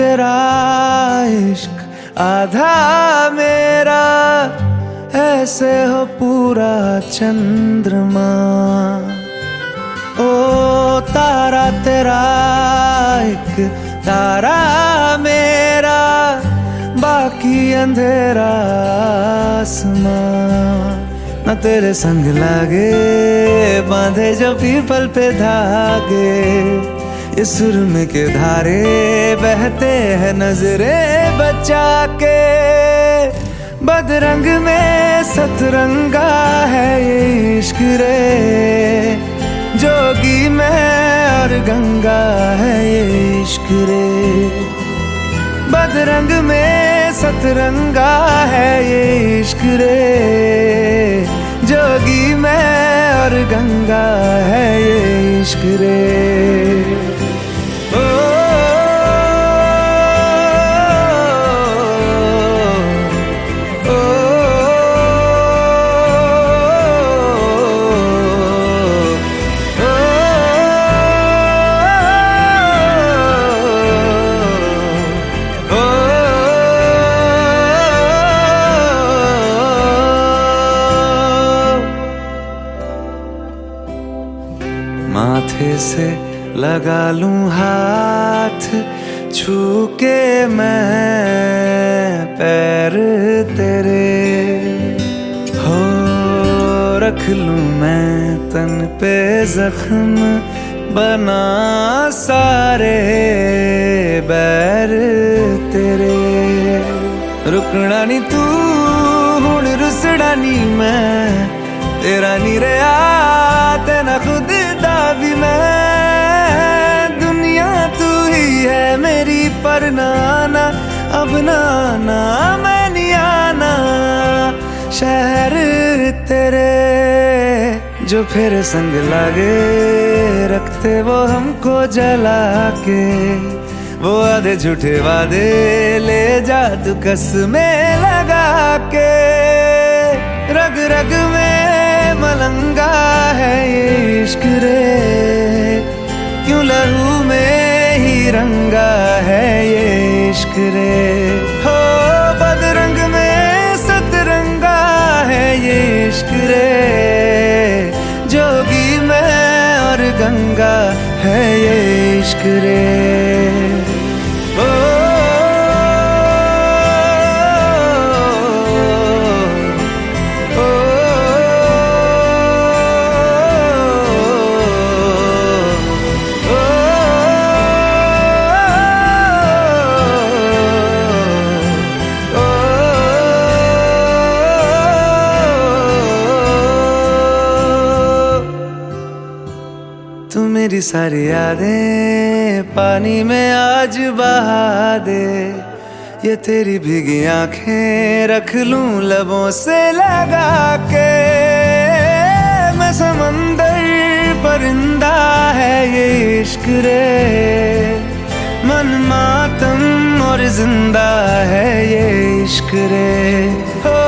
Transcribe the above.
इश्क आधा मेरा, ऐसे हो पूरा चंद्रमा। ओ तारा तेरा एक तारा मेरा, बाकी अंधेरा आसमां। न तेरे संग लागे, बांधे जो पीपल पे धागे। इस सुरम के धारे बहते हैं नजरे बचा के। बदरंग में सतरंगा है ये इश्क रे। जोगी में और गंगा है ये इश्क रे। बदरंग में सतरंगा है ये इश्क रे। जोगी मैं और गंगा है ये इश्क रे। माथे से लगा लूँ हाथ छू के मैं पैर तेरे। हो, रख लूँ मैं तन पे जख्म, बना सारे बैर तेरे। रुकना नी तू हूँ रुसड़ा नी मैं, तेरा नी रहा तेना खुद मेरी पर नाना, अब नाना, मैं नहीं आना शहर तेरे जो फिर संग लागे, रखते वो हमको जला के वो आधे झूठे वादे ले जा तू कस में लगा के रग रग में मलंगा है इश्क रे। क्यों लहू में ही रंगा है ये इश्क रे। हो, बदरंग में सतरंगा है ये इश्क रे। जोगी में और गंगा है ये इश्क रे। तू मेरी सारी यादें पानी में आज बहा दे। ये तेरी भीगी आँखें रख लूँ लबों से लगा के। मैं समंदर परिंदा है ये इश्क रे। मन मातम और ज़िंदा है ये इश्क रे। हो